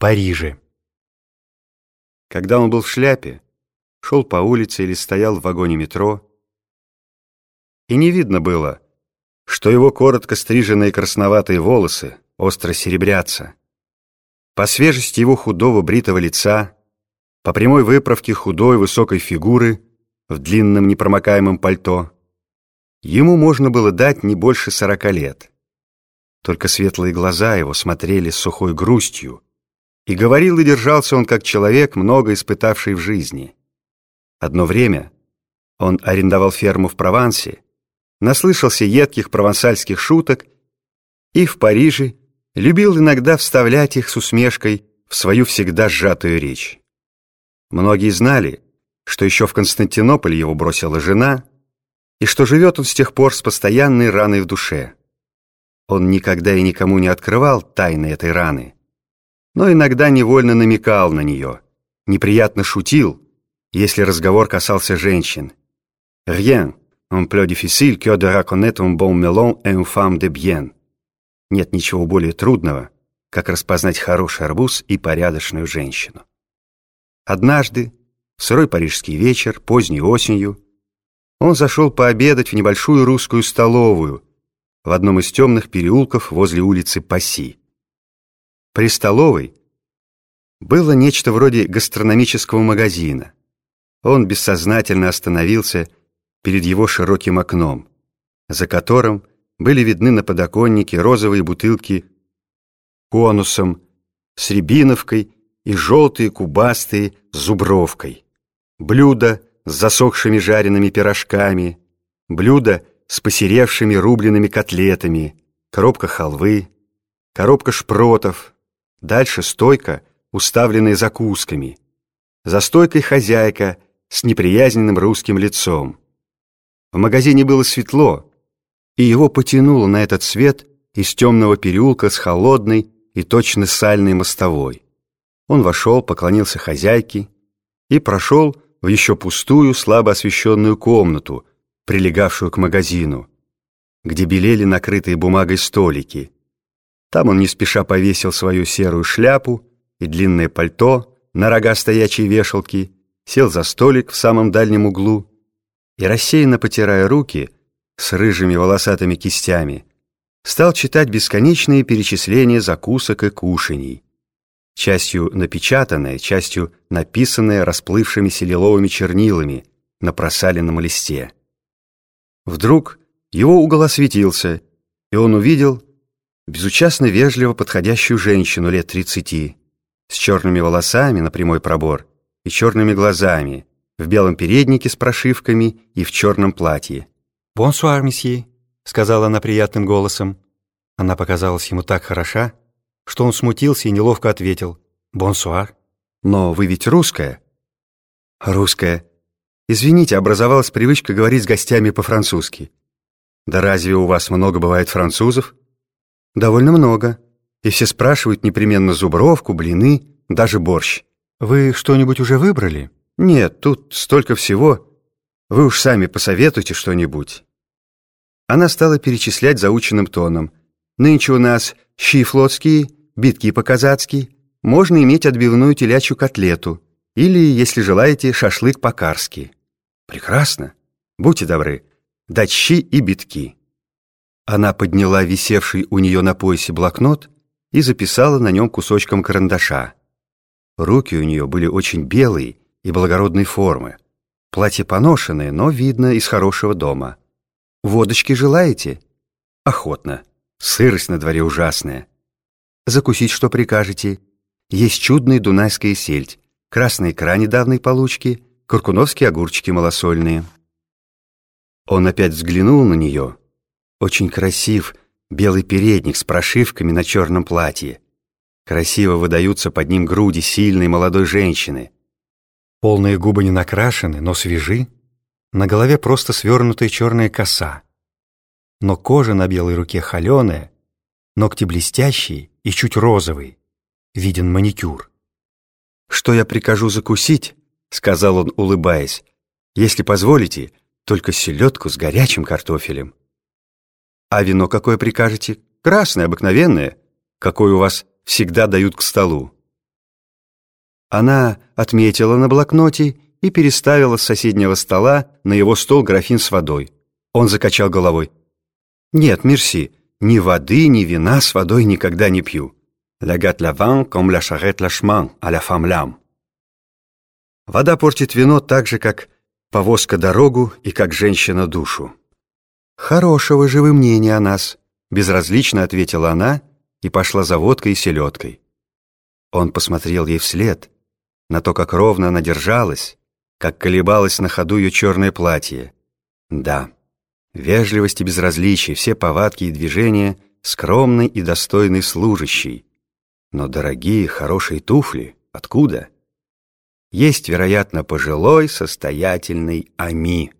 Париже. Когда он был в шляпе, шел по улице или стоял в вагоне метро, и не видно было, что его коротко стриженные красноватые волосы остро серебрятся. По свежести его худого бритого лица, по прямой выправке худой высокой фигуры в длинном непромокаемом пальто, ему можно было дать не больше сорока лет. Только светлые глаза его смотрели с сухой грустью, и говорил и держался он как человек, много испытавший в жизни. Одно время он арендовал ферму в Провансе, наслышался едких провансальских шуток и в Париже любил иногда вставлять их с усмешкой в свою всегда сжатую речь. Многие знали, что еще в Константинополе его бросила жена, и что живет он с тех пор с постоянной раной в душе. Он никогда и никому не открывал тайны этой раны, но иногда невольно намекал на нее, неприятно шутил, если разговор касался женщин. «Rien, un plus difficile que de reconnaître un bon melon et une femme de bien». Нет ничего более трудного, как распознать хороший арбуз и порядочную женщину. Однажды, в сырой парижский вечер, поздней осенью, он зашел пообедать в небольшую русскую столовую в одном из темных переулков возле улицы Пасси. При столовой было нечто вроде гастрономического магазина. Он бессознательно остановился перед его широким окном, за которым были видны на подоконнике розовые бутылки конусом с рябиновкой и желтые кубастые с зубровкой, блюда с засохшими жареными пирожками, блюда с посеревшими рубленными котлетами, коробка халвы, коробка шпротов, дальше стойка, уставленная закусками, за стойкой хозяйка с неприязненным русским лицом. В магазине было светло, и его потянуло на этот свет из темного переулка с холодной и точно сальной мостовой. Он вошел, поклонился хозяйке и прошел в еще пустую, слабо освещенную комнату, прилегавшую к магазину, где белели накрытые бумагой столики. Там он не спеша повесил свою серую шляпу и длинное пальто на рога стоячей вешалки, сел за столик в самом дальнем углу и, рассеянно потирая руки, с рыжими волосатыми кистями, стал читать бесконечные перечисления закусок и кушаний, частью напечатанное, частью написанное расплывшимися лиловыми чернилами на просаленном листе. Вдруг его угол осветился, и он увидел безучастно вежливо подходящую женщину лет тридцати, с черными волосами на прямой пробор и черными глазами, в белом переднике с прошивками и в черном платье. «Бонсуар, месье», — сказала она приятным голосом. Она показалась ему так хороша, что он смутился и неловко ответил «Бонсуар». «Но вы ведь русская?» «Русская. Извините, образовалась привычка говорить с гостями по-французски». «Да разве у вас много бывает французов?» «Довольно много. И все спрашивают непременно зубровку, блины, даже борщ». «Вы что-нибудь уже выбрали?» «Нет, тут столько всего». Вы уж сами посоветуйте что-нибудь». Она стала перечислять заученным тоном. «Нынче у нас щи флотские, битки по-казацки, можно иметь отбивную телячью котлету или, если желаете, шашлык по-карски». «Прекрасно. Будьте добры. Дать щи и битки». Она подняла висевший у нее на поясе блокнот и записала на нем кусочком карандаша. Руки у нее были очень белые и благородной формы. Платье поношенное, но видно из хорошего дома. Водочки желаете? Охотно. Сырость на дворе ужасная. Закусить что прикажете? Есть чудная дунайская сельдь, красная икра недавней получки, куркуновские огурчики малосольные. Он опять взглянул на нее. Очень красив белый передник с прошивками на черном платье. Красиво выдаются под ним груди сильной молодой женщины. Полные губы не накрашены, но свежи. На голове просто свернутая черная коса. Но кожа на белой руке холеная, ногти блестящие и чуть розовые. Виден маникюр. «Что я прикажу закусить?» — сказал он, улыбаясь. «Если позволите, только селедку с горячим картофелем». «А вино какое прикажете? Красное, обыкновенное, какое у вас всегда дают к столу». Она отметила на блокноте и переставила с соседнего стола на его стол графин с водой. Он закачал головой. «Нет, мерси, ни воды, ни вина с водой никогда не пью. Gâte la vin comme la charrette la chemin, à la femme l'âme». Вода портит вино так же, как повозка дорогу и как женщина душу. «Хорошего же вы мнения о нас», — безразлично ответила она и пошла за водкой и селедкой. Он посмотрел ей вслед, на то, как ровно она держалась, как колебалось на ходу ее черное платье. Да, вежливость и безразличие, все повадки и движения скромный и достойный служащий. Но дорогие, хорошие туфли откуда? Есть, вероятно, пожилой, состоятельный Ами.